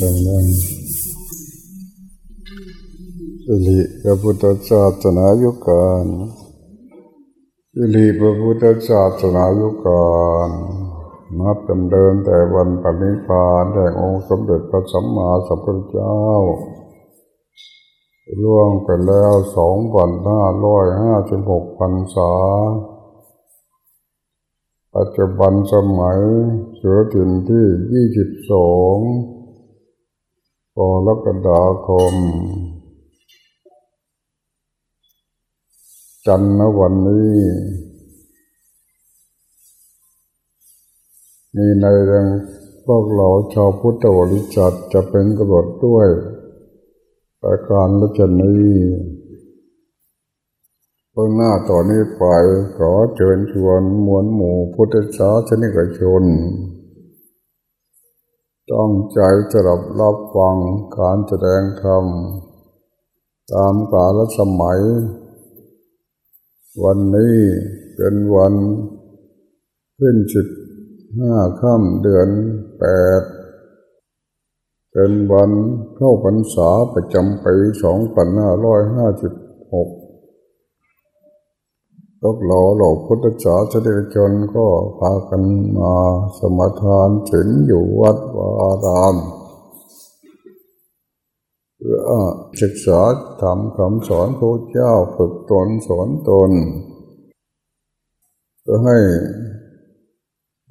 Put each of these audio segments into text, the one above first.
ตรงนั้นสิริพระพุทธศาสนายุการสิริพระพุทธศาสนายุการนับจำเดินแต่วันปณิพานแห่งองค์สมเด็จพระสัมมาสัมพุทธเจ้าล่วงไปแล้วสองพันห้าร้อยห้าสิบหกพันษา ปัจจุบันสมัยเสือถิ่นที่ยี่สิบสอง กรกฎาคม จันทร์วันนี้ มีในเรื่องพวกเราชาวพุทธบริษัทจะเป็นกบฏด้วยประการละชนี้เบื้องหน้าต่อนนี้ไปขอเชิญชวนมวลหมู่พุทธศาสนิกชน ต้องใจจะรับรับฟังการแสดงธรรมตามกาลสมัย วันนี้เป็นวันขึ้นสิบห้าค่ำเดือนแปดเป็นวันเข้าพรรษาประจำปีสองพันห้าร้อยห้าสิบหก พวกเราเหล่าพุทธศาสนิกชนก็พากันมาสมทานถึงอยู่วัดวารามเพื่อศึกษาทำคำสอนพระเจ้าฝึกตนสอนตนเพื่อให้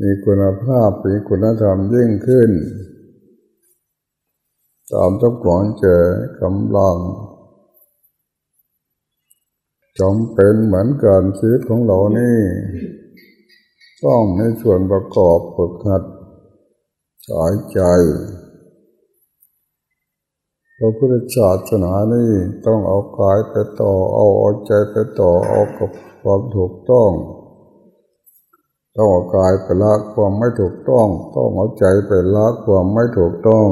มีคุณภาพมีคุณธรรมยิ่งขึ้น ตามต้องกอนเจกำลัง จำเป็นเหมือนการชีวิตของเรานี่ ต้องในส่วนประกอบฝึกหัดสายใจพระพุทธศาสนานี่ต้องเอากายไปต่อ เอาเอาใจไปต่อเอากับความถูกต้อง ต้องเอากายไปละความไม่ถูกต้อง ต้องเอาใจไปละความไม่ถูกต้อง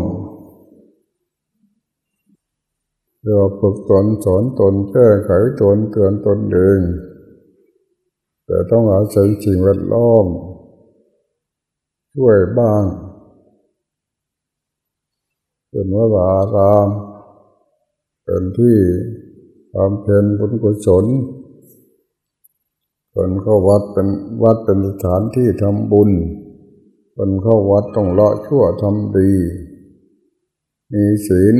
เราฝึกตนสอนตนแก้ไขตนเตือนตนเองแต่ต้องอาศัยสิ่งแวดล้อมช่วยบ้างเป็นวัดอารามเป็นที่ความเพ็ญบุญกุศลคนเข้าวัดเป็นวัดเป็นสถานที่ทำบุญคนเข้าวัดต้องละชั่วทำดี มีศีล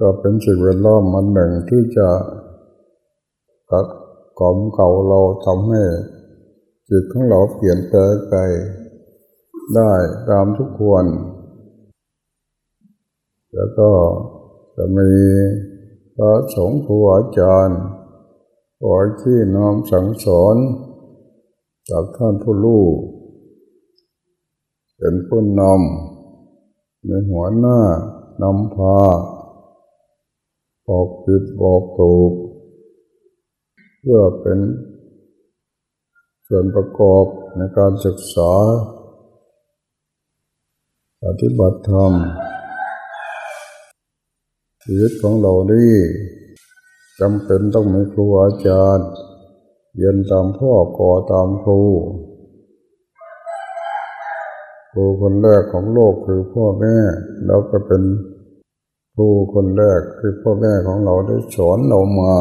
ก็เป็นสิ่งแวดล้อมมันหนึ่งที่จะตัดกล่อมเก่าเราทำให้จิตของเราเปลี่ยนแปลงไปได้ตามทุกควร แล้วก็จะมีพระสงฆ์ครูอาจารย์คอยที่น้อมสั่งสอนจากท่านผู้รู้เป็นผู้นำในหัวหน้านำพา บอกผิดบอกถูก เพื่อเป็นส่วนประกอบในการศึกษา ปฏิบัติธรรมชีวิตของเรานี่จำเป็นต้องมีครูอาจารย์ เรียนตามพ่อก่อตามครูครูคนแรกของโลกคือพ่อแม่เราก็เป็น รูคนแรกคือพ่อแม่ของเราได้สอนเรามา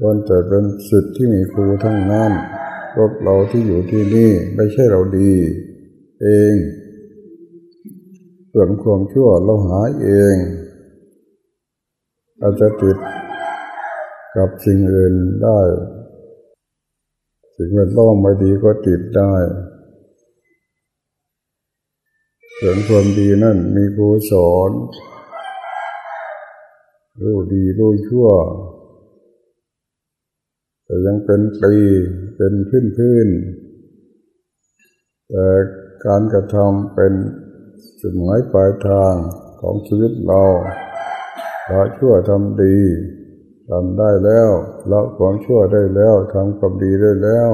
จนแต่เป็นสิทธิ์ที่มีครูทั้งนั้นพวกเราที่อยู่ที่นี่ไม่ใช่เราดี เองส่วนความชั่วเราหาเองอาจจะติดกับสิ่งอื่นได้ สิ่งแวดล้อมไม่ดีก็ติดได้ ส่วนความดีนั่นมีครูสอนรู้ดีรู้ชั่ว แต่ยังเป็นปีเป็นพื้นพื้นแต่การกระทำเป็นจุดหมายปลายทางของชีวิตเราละชั่วทำดีทำได้แล้วละความชั่วได้แล้วทำความดีได้แล้ว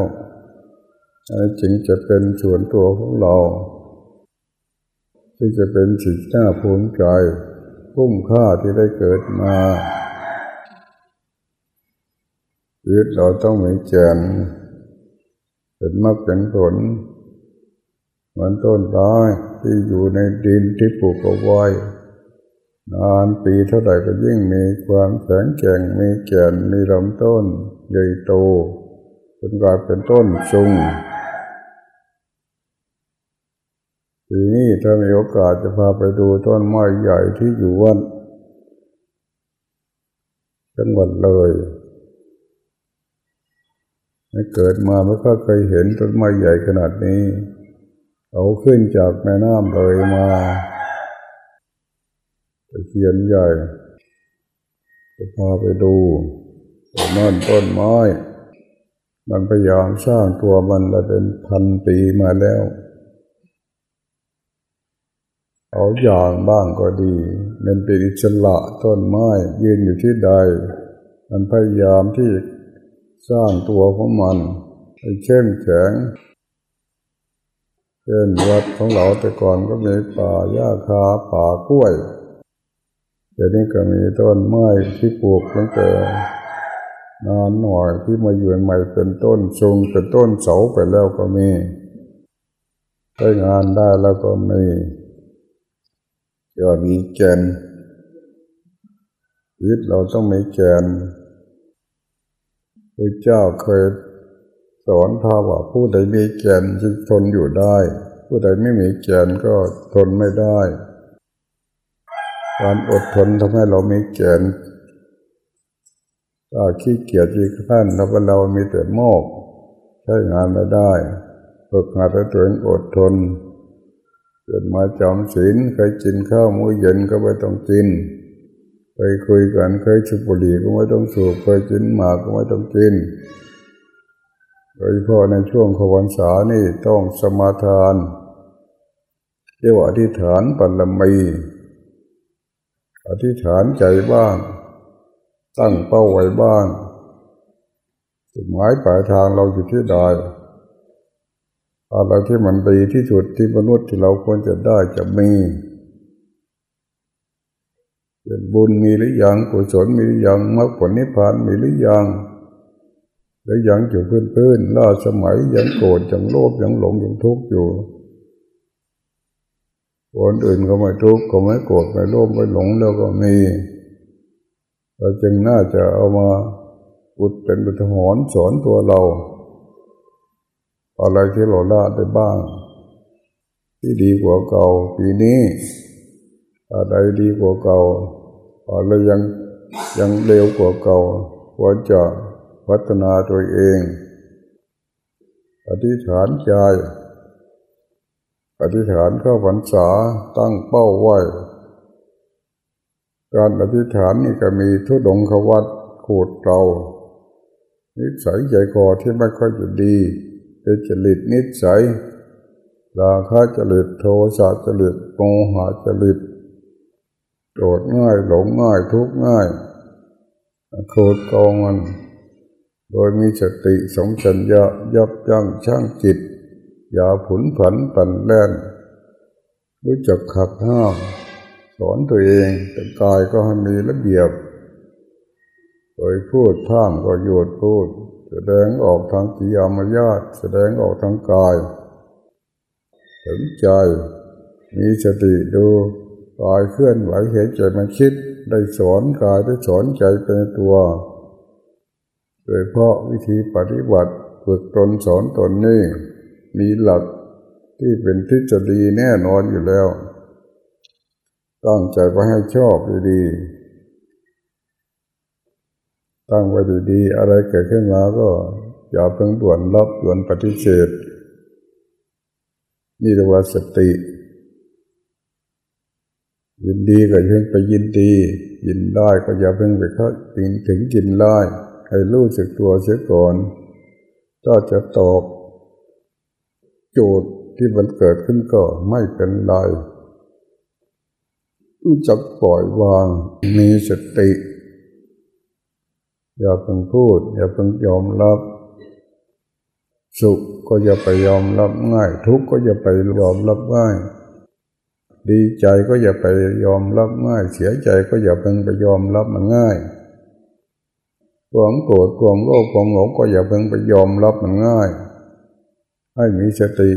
อันจึงจะเป็นส่วนตัวของเรา ที่จะเป็นสิ่งน่าภูมิใจคุ้มค่าที่ได้เกิดมาชีวิตเราต้องมีแกนเป็นมรรคเป็นผลเหมือนต้นไม้ที่อยู่ในดินที่ปลูกเอาไว้นานปีเท่าไหร่ก็ยิ่งมีความแข็งแกร่งมีแก่นมีลำต้นใหญ่โตจนกลายเป็นต้นซุงที นี้ถ้ามีโอกาสจะพาไปดูต้นไม้ใหญ่ที่อยู่วัดจังหวัดเลยไม่เกิดมาไม่ก็เคยเห็นต้นไม้ใหญ่ขนาดนี้เอาขึ้นจากแม่น้ำเลยมาตะเคียนใหญ่จะพาไปดูนั่นต้นไม้ มันพยายามสร้างตัวมันละเป็นพันปีมาแล้ว เอาอย่างบ้างก็ดี มันเป็นอิสระต้นไม้ยืนอยู่ที่ใด มันพยายามที่สร้างตัวของมันให้เข้มแข็งเช่นวัดของเราแต่ก่อนก็มีป่าหญ้าคาป่ากล้วยเดี๋ยวนี้ก็มีต้นไม้ที่ปลูกตั้งแต่นานหน่อยที่มาอยู่ใหม่เป็นต้นชงเป็นต้นเสาไปแล้วก็มีได้งานได้แล้วก็มี ก็มีแกนยึดเราต้องมีแกนพระเจ้าเคยสอนพาว่าผู้ใดมีแกนจึงทนอยู่ได้ ผู้ใดไม่มีแกนก็ทนไม่ได้ การอดทนทำให้เรามีแกนถ้าขี้เกียจจีขั้นแล้วเรามีแต่โมก ใช้งานไม่ได้ฝึกงานตัวเองอดทน เกิดมาจอมศีลเคยกินข้าวมื้อเย็นก็ไม่ต้องกินเคยคุยกันเคยชุบบุหรี่ก็ไม่ต้องสูบเคยกินหมากก็ไม่ต้องกินโดยเฉพาะในช่วงขวันษานี่ต้องสมาทานเรียกว่าอธิษฐานปัลมีอธิษฐานใจบ้าง ตั้งเป้าไว้บ้างจุดหมายปลายทางเราอยู่ที่ใด อะไรที่มันดีที่สุดที่มนุษย์ที่เราควรจะได้จะมีเป็นบุญมีหรือยังกุศลมีหรือยังมรรคผลนิพพานมีหรือยังหรือยังอยู่เพื่อนๆล่าสมัยยังโกรธยังโลภยังหลงยังทุกข์อยู่คนอื่นก็ไม่ทุกข์ก็ไม่โกรธไม่โลภไม่หลงแล้วก็มี เราจึงน่าจะเอามาอุดเป็นบุตรหอนสอนตัวเรา อะไรที่เราละได้บ้าง ที่ดีกว่าเก่าปีนี้ อะไรดีกว่าเก่าอะไรยังยังเร็วกว่าเก่าควรจะพัฒนาตัวเอง อธิษฐานใจ อธิษฐานเข้าพรรษาตั้งเป้าไว้ การอธิษฐานนี่ก็มีทุดงขวัตขูดเตานิสัยใจคอที่ไม่ค่อยจะดี เป็นจริตนิสัยราคะจริตโทสะจริตโมหะจริตโกรธง่ายหลงง่ายทุกข์ง่ายโคตรกองมัน โดยมีสติสงสัญญายับยั้งช่างจิต อย่าผุนผันปั่นแล่นรู้จักขัดห้ามสอนตัวเองแต่กายก็ให้มีระเบียบ โดยพูดท่ามก็หยุดพูด แสดงออกทางกิยามญาตแสดงออกทางกาย ถึงใจ มีสติดูกายเคลื่อนไหวเห็นใจมันคิด ได้สอนกายได้สอนใจเป็นตัว โดยเพราะวิธีปฏิบัติฝึกตนสอนตนนี่มีหลักที่เป็นทฤษฎีแน่นอนอยู่แล้ว ตั้งใจไปให้ชอบดีๆ ตั้งไว้ดีๆ อะไรเกิดขึ้นมาก็ อย่าเพิ่งด่วนรับด่วนปฏิเสธนี่เรียกว่าสติ ยินดีก็เพิ่งไปยินดี ยินได้ก็อย่าเพิ่งไปเข้าถึงถึงกินได้ให้รู้สึกตัวเสียก่อนก็จะตอบโจทย์ที่มันเกิดขึ้นก็ไม่เป็นไรรู้จักปล่อยวางมีสติ อย่าเพิ่งพูด อย่าเพิ่งยอมรับ สุขก็อย่าไปยอมรับง่าย ทุกข์ก็อย่าไปยอมรับง่าย ดีใจก็อย่าไปยอมรับง่าย เสียใจก็อย่าเพิ่งไปยอมรับมันง่ายความโกรธความโลภความหลงก็อย่าเพิ่งไปยอมรับมันง่าย ให้มีสติ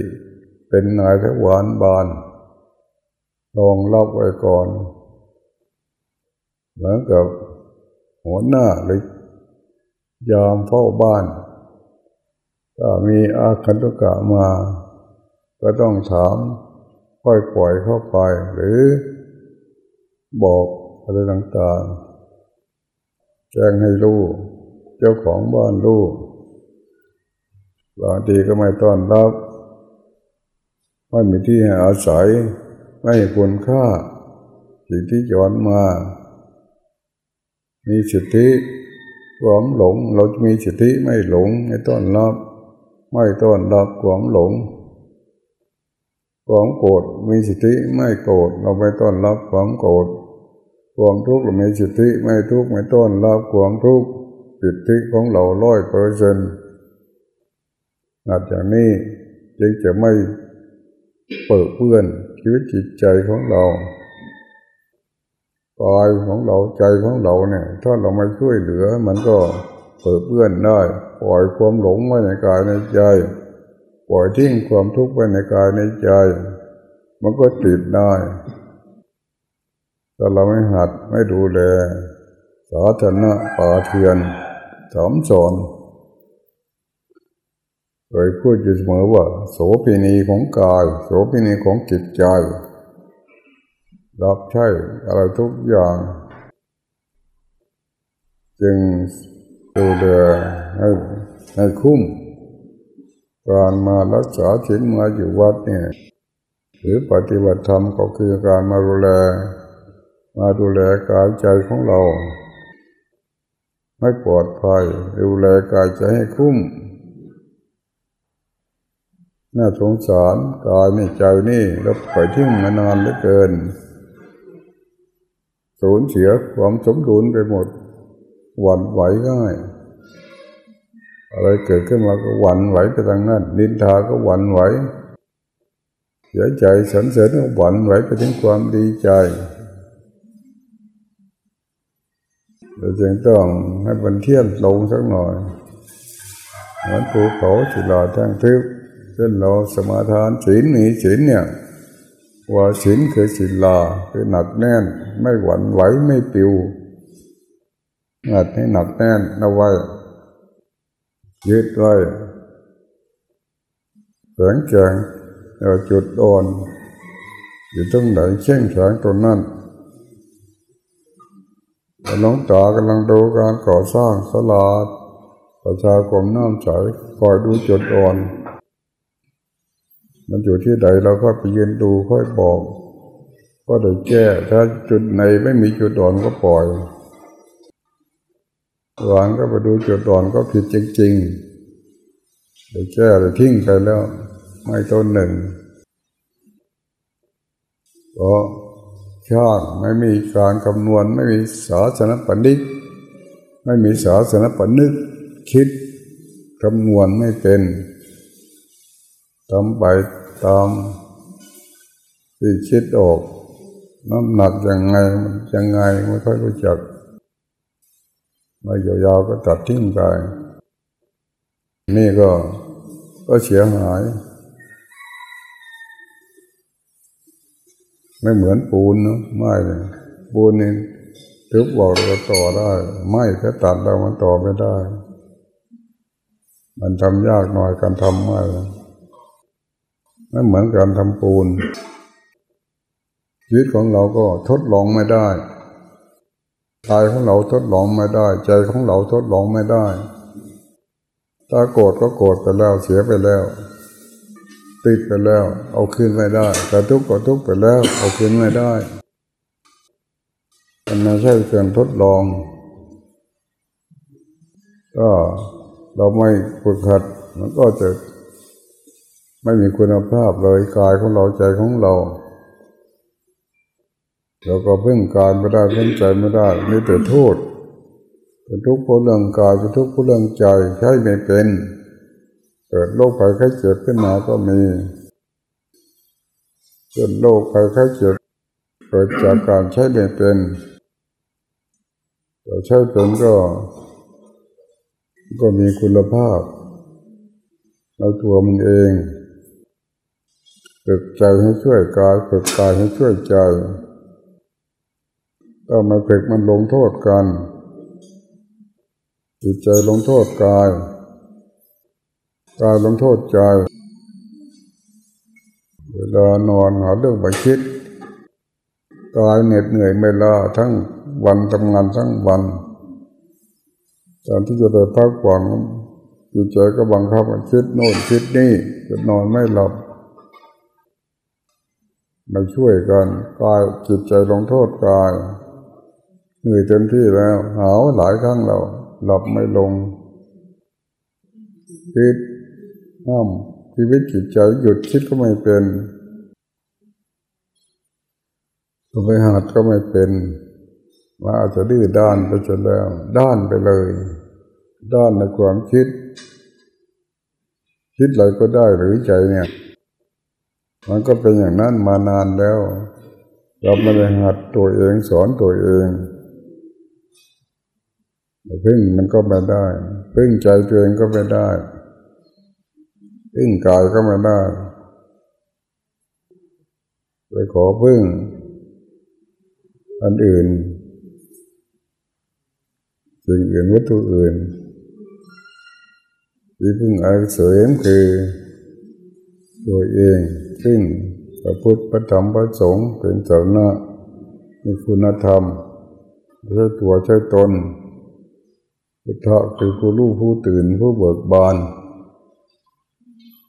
เป็นนายทวารบานลองรับไว้ก่อน เหมือนกับหัวหน้าหรือ ยามเฝ้าบ้านถ้ามีอาคันตุกะมา ก็ต้องถามค่อยปล่อยเข้าไป หรือบอกอะไรต่างๆ แจ้งให้รู้ เจ้าของบ้านรู้บางทีก็ไม่ต้อนรับ ไม่มีที่ให้อาศัย ไม่ควรค่าสิ่งที่ย้อนมา มีสิทธิ ความหลง เราจะมีสิทธิไม่หลงไม่ต้อนรับ ไม่ต้อนรับความหลงความโกรธมีสิทธิไม่โกรธเราไม่ต้อนรับความโกรธความทุกข์เรามีสิทธิไม่ทุกข์ไม่ต้อนรับความทุกข์สิทธิของเราร้อยเปอร์เซนต์นับอย่างนี้จึงจะไม่เปิดเปื้อนชีวิตจิตใจของเรา กายของเราใจของเราเนี่ย ถ้าเราไม่ช่วยเหลือ มันก็เปิดเปื้อนได้ปล่อยความหลงไว้ในกายในใจ ปล่อยทิ้งความทุกข์ไว้ในกายในใจ มันก็ติดได้ถ้าเราไม่หัดไม่ดูแลสาธารณะป่าเทียนสามสอนเคยพูดอยู่เสมอว่า โสภินีของกาย โสภินีของจิตใจ รับใช้อะไรทุกอย่าง จึงดูแลให้ให้คุ้ม การมารักษาศีลมาอยู่วัดเนี่ยหรือปฏิบัติธรรมก็คือการมาดูแล มาดูแลกายใจของเราไม่ปลอดภัยดูแลกายใจให้คุ้มน่าสงสารกายนี่ใจนี่เราปล่อยทิ้งมานานเหลือเกิน สูญเสียความสมดุลไปหมดหวั่นไหวง่าย อะไรเกิดขึ้นมาก็หวั่นไหวไปทางนั้นนินทาก็หวั่นไหวเสียใจสนเสริญก็หวั่นไหวไปถึงความดีใจเราจึงต้องให้บันเทียนลงสักหน่อยเหมือนภูเขาสิลาแท่งทึบเช่นเราสมาทานศีลนีศีลเนี่ย ว่าศีลคือศีลาคือหนักแน่น ไม่หวั่นไหวไม่ปิวหัดให้หนักแน่นเอาไว้ยึดไว้แสงแจงเราจุดอ่อนอยู่ตรงไหนเช่งแสงตรงนั้นน้องตากำลังดูการก่อสร้างสลาดประชากรมน้ำใสคอยดูจุดอ่อน มันอยู่ที่ใดเราก็ไปยืนดูค่อยบอก ก็เดี๋ยแก้ถ้าจุดไหนไม่มีจุดอ่อนก็ปล่อยวางก็ไปดูจุดอ่อนก็ผิดจริงๆเดี๋ยแก้เดี๋ยทิ้งไปแล้ว ไม่ต้นหนึ่งเพราะชาติไม่มีการคำนวณ ไม่มีศาสนปณิกไม่มีศาสนปนึกคิดคำนวณไม่เป็น ทำไปตามที่คิดออก น้ำหนักยังไงมันยังไงไม่ค่อยรู้จักไม่ยาวๆก็ตัดทิ้งไปนี่ก็ก็เสียหาย ไม่เหมือนปูนนะไม่เลยปูนนี่ทุบบอกเราต่อได้ ไม่แค่ตัดเรามันต่อไม่ได้ มันทำยากหน่อยการทำไม่ ไม่เหมือนการทำปูน ชีวิตของเราก็ทดลองไม่ได้กายของเราทดลองไม่ได้ ใจของเราทดลองไม่ได้ ถ้าโกรธก็โกรธไปแล้วเสียไปแล้ว ติดไปแล้ว เอาคืนไม่ได้ แต่ทุกข์ก็ทุกข์ไปแล้ว เอาคืนไม่ได้มันไม่ใช่เพียงทดลอง ก็เราไม่ฝึกหัดมันก็จะ ไม่มีคุณภาพเลยกายของเราใจของเราเราก็พึ่งกายไม่ได้พึ่งใจไม่ได้มีแต่โทษเป็นทุกข์เพราะเรื่องกายเป็นทุกข์เพราะเรื่องใจใช้ไม่เป็นเกิดโรคภัยไข้เจ็บขึ้นมาก็มีเกิดโรคภัยไข้เจ็บเกิดจากการใช้ไม่เป็นแต่ใช้เป็นก็ ก็มีคุณภาพเราตัวมันเอง ฝึกใจให้ช่วยกายฝึกกายให้ช่วยใจถ้ามาฝึกมันลงโทษกันจิตใจลงโทษกายกายลงโทษใจ เวลานอนหาเรื่องไปคิดกายเหน็ดเหนื่อยไม่ลาทั้งวันทำงานทั้งวันตอนที่จะได้พักผ่อนจิตใจก็บังคับคิดโน่นคิดนี่จะนอนไม่หลับ มาช่วยกันกายจิตใจลงโทษกายเหนื่อยเต็มที่แล้วหาวหลายครั้งเราหลับไม่ลงคิดห้ามชีวิตจิตใจหยุดคิดก็ไม่เป็นตัวไปหัดก็ไม่เป็นว่าอาจจะดื้อด้านไปจนแล้ว ด้านไปเลย ด้านในความคิด คิดอะไรก็ได้หรือใจเนี่ย มันก็เป็นอย่างนั้นมานานแล้ว เราไม่ได้หัดตัวเองสอนตัวเองพึ่งมันก็ไม่ได้พึ่งใจตัวเองก็ไม่ได้พึ่งกายก็ไม่ได้ไปขอพึ่ง อันอื่นสิ่งอื่นวัตถุอื่นที่พึ่งอาศัยคือตัวเอง ซึ่งพระพุทธพระธรรมพระสงฆ์เป็นสาระมีคุณธรรมใช่ตัวใช่ตนพุทธะคือผู้รู้ผู้ตื่นผู้เบิกบาน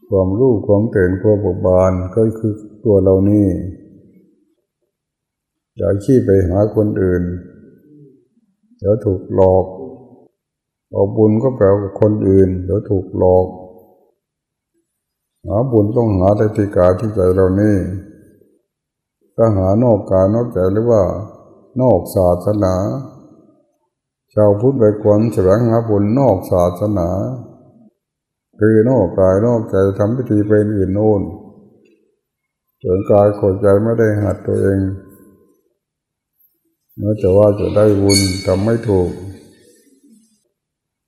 ความรู้ความตื่นความเบิกบานก็คือตัวเรานี่อย่าขี้ไปหาคนอื่น เดี๋ยวถูกหลอกเอาบุญก็แปลว่าคนอื่น เดี๋ยวถูกหลอก หาบุญต้องหาในที่กายที่ใจเรานี่ถ้าหานอกกายนอกใจหรือว่า นอกศาสนา ชาวพุทธไปควรแสวงหาบุญนอกศาสนาคือนอกกายนอกใจทำพิธีเป็นอื่นโน่นส่วนกายขดใจไม่ได้หัดตัวเองเมื่อจะว่าจะได้บุญทำไม่ถูก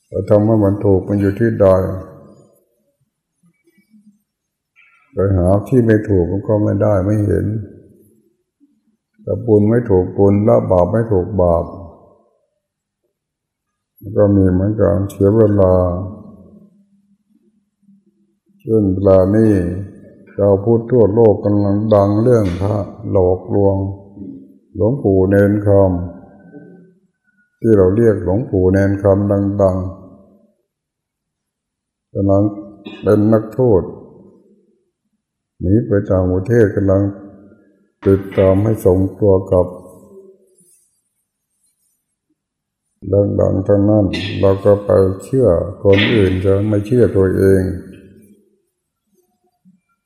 แต่ทำให้มันถูกมันอยู่ที่ใด ไปหาที่ไม่ถูกมันก็ไม่ได้ไม่เห็นแต่บุญไม่ถูกบุญละบาปไม่ถูกบาปก็มีเหมือนกันเสียเวลาเช่นเวลานี้เราพูดทั่วโลกกำลังดังเรื่องพระหลอกลวง หลวงปู่เนนคำที่เราเรียกหลวงปู่เนนคำดังๆกำลังเป็นนักโทษ หนีไปต่างประเทศกำลังติดตามให้ส่งตัวกับดังๆทั้งนั้น เราก็ไปเชื่อคนอื่นจะไม่เชื่อตัวเอง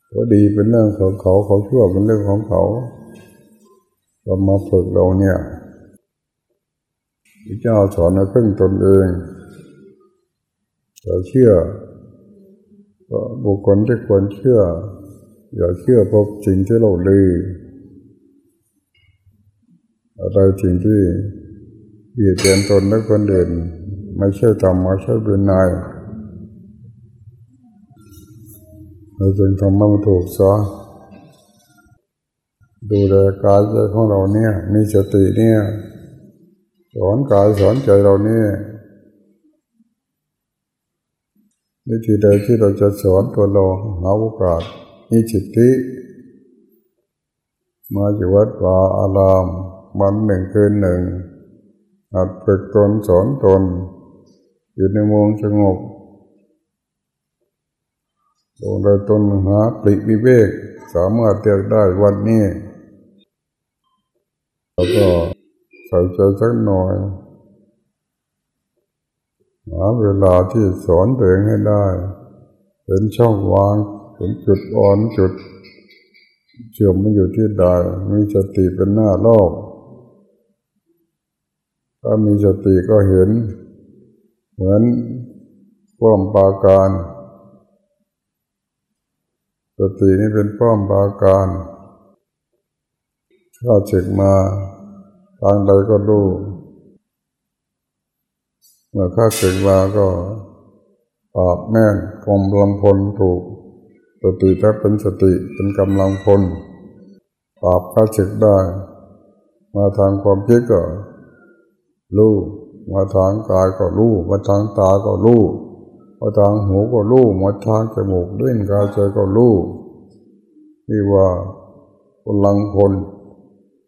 เขาดีเป็นเรื่องของเขาเขาชั่วเป็นเรื่องของเขาเรามาฝึกเราเนี่ยพระเจ้าสอนให้พึ่งตนเองเราเชื่อบุคคลที่ควรเชื่อ อย่าเชื่อพบสิ่งที่เราลืออะไรสิ่งที่เบียดเบียนตนและคนอื่นไม่ใช่ธรรมไม่ใช่เป็นนายเราจึงทำมันถูกซะดูแลกายใจของเราเนี่ย มีสติเนี่ย สอนกายสอนใจเราเนี่ยวิธีใดที่เราจะสอนตัวเราหาโอกาส มีจิตที่มาอยู่วัดป่าอาราม วันหนึ่งคืนหนึ่งหัดฝึกตนสอนตน อยู่ในวงสงบลงโดยตนหาปริวิเวก สามารถเรียกได้วันนี้ แล้วก็ใส่ใจสักหน่อยหาเวลาที่สอนตัวเองให้ได้ เป็นช่องวาง เป็นจุดอ่อนจุดเชื่อมมันอยู่ที่ใดมีสติเป็นหน้ารอบถ้ามีสติก็เห็น เหมือนป้อมปาการสตินี่เป็นป้อมปาการถ้าเจ็กมาทางใดก็รู้เมื่อข้าศึกมาก็ปราบแม่นกลมลงพลถูก สติถ้าเป็นสติเป็นกำลังพลปราบข้าศึกได้ มาทางความคิดก็รู้มาทางกายก็รู้มาทางตาก็รู้มาทางหูก็รู้มาทางจมูกเล่นกายใจก็รู้นี่ว่าพลังคน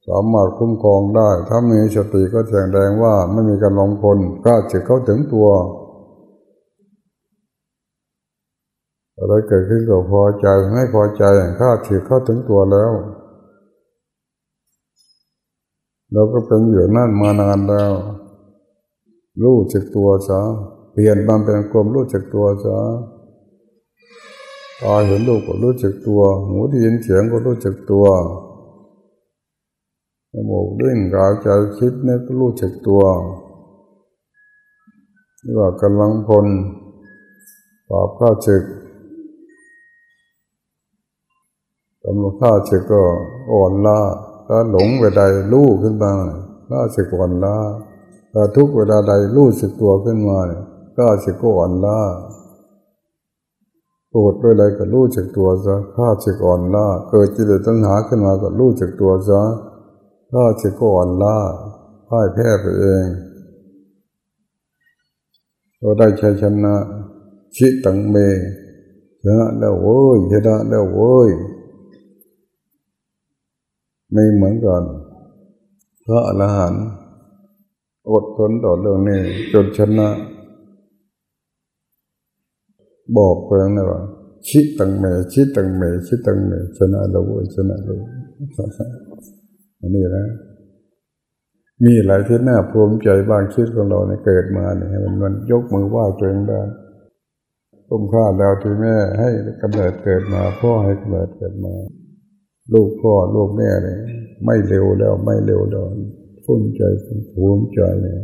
สามารถคุ้มครองได้ ถ้ามีสติก็แสดงว่าไม่มีการลงคนก็จะเข้าถึงตัว อะไรเกิดขึ้นก็พอใจไม่พอใจข้าถือเข้าถึงตัวแล้ว เราก็เป็นอยู่นั่นมานานแล้ว รู้จักตัวซะเปลี่ยนมันเป็นความรู้จักตัวซะตาเห็นลูกก็รู้จักตัว หูได้ยินเสียงก็รู้จักตัวจมูกดิ้นกายใจคิดนี่ก็รู้จักตัวนี่ว่ากำลังพลปราบข้าศึก กำลังข้าศึกก็อ่อนล้าถ้าหลงไปใดรู้ขึ้นมาข้าศึกอ่อนล้าถ้าทุกเวลาใดรู้สึกตัวขึ้นมาข้าศึกก็อ่อนล้าโกรธด้วยอะไรก็รู้จักตัวซะข้าศึกอ่อนล้าเกิดจิตตัณหาขึ้นมาก็รู้จักตัวซะข้าศึกก็อ่อนล้าพ่ายแพ้ไปเองเราได้ชัยชนะชิตังเมชนะแล้วโว้ยชนะแล้วโว้ย ม่เหมือนกันพระอรหันต์อดทนต่อเรื่องนี้ จนชนะ บอกเพื่อนเลยว่าชิตังเมชิตังเมชิตังเมชนะแล้ชนะแล้อันนี้นะ มีหลายที่น่าภูมิใจบางคิดของเราในเกิดมาเนี่ยมันมันยกมือไหว้ตัวเองได้ต้มค่าแล้วที่แม่ให้กำเนิดเกิดมาพ่อให้กำเนิดเกิดมา ลูกพ่อลูกแม่เนี่ยไม่เร็วแล้วไม่เร็วแล้วภูมิใจภูมิใจเนี่ย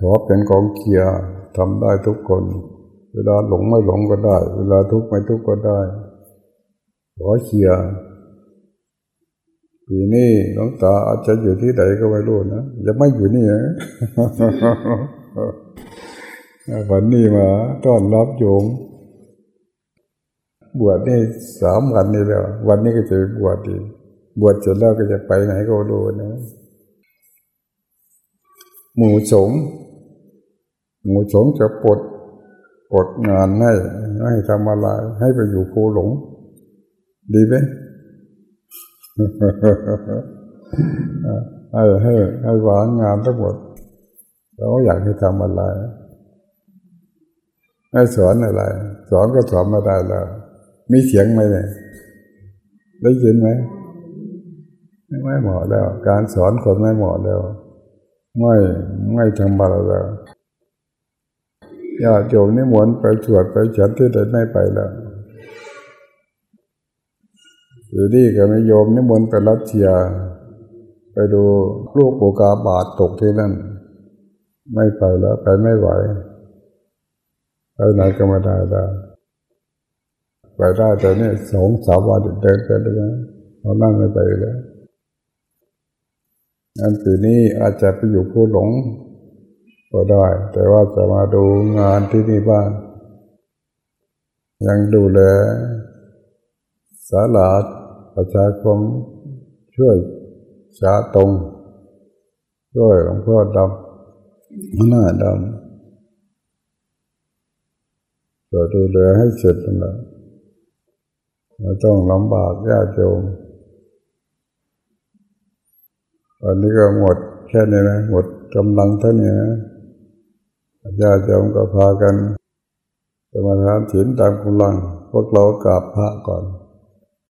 ขอเป็นกองเคียร์ทำได้ทุกคน เวลาหลงไม่หลงก็ได้ เวลาทุกข์ไม่ทุกข์ก็ได้ ขอเคียร์ปีนี้หลวงตาอาจจะอยู่ที่ไหนก็ไม่รู้นะจะไม่อยู่นี่นะวันนี้มาต้อนรับโยม บวชนี่สามวันนี้แล้ว วันนี้ก็จะบวชดีบวชเสร็จแล้วก็จะไปไหนก็ดูนะ หมู่สงหมู่สงจะปลดปลดงานให้ให้ทำอะไรให้ไปอยู่ภูหลง ดีไหมให้ให้ให้วางงานทั้งหมดแล้วอยากให้ทำอะไรให้สอนอะไร สอนก็สอนมาได้แล้ว มีเสียงไหมเนี่ยได้ยินไหมไม่เหมาะแล้ว การสอนคนไม่เหมาะแล้ว ไม่ไม่ทำบาปแล้วญาติโยมนิมนไปสวดไปฉันที่ใดไม่ไปแล้วอยู่ดีก็ไม่โยมนิมนต์ไปรัสเซีย ไปดูลูกโอกาบาทตกที่นั่น ไม่ไปแล้ว ไปไม่ไหวไปไหนก็ไม่ได้แล้ว ไปได้แต่เนี่ยสองสามวันเดินไปเลยเรานั่งไม่ไปแล้วอันปีนี้อาจจะไปอยู่ผู้หลงก็ได้ แต่ว่าจะมาดูงานที่นี่บ้างยังดูแลสาลาประชาคมช่วยสาตรงช่วยหลวงพ่อดำหน้าดำจะดูแลให้เสร็จแล้ว ไม่ต้องลำบากยากจนตอนนี้ก็หมดแค่นี้นะหมดกำลังเท่านี้นะญาติโยมก็พากันจะมาทานศีลตามกำลัง พวกเรากราบพระก่อน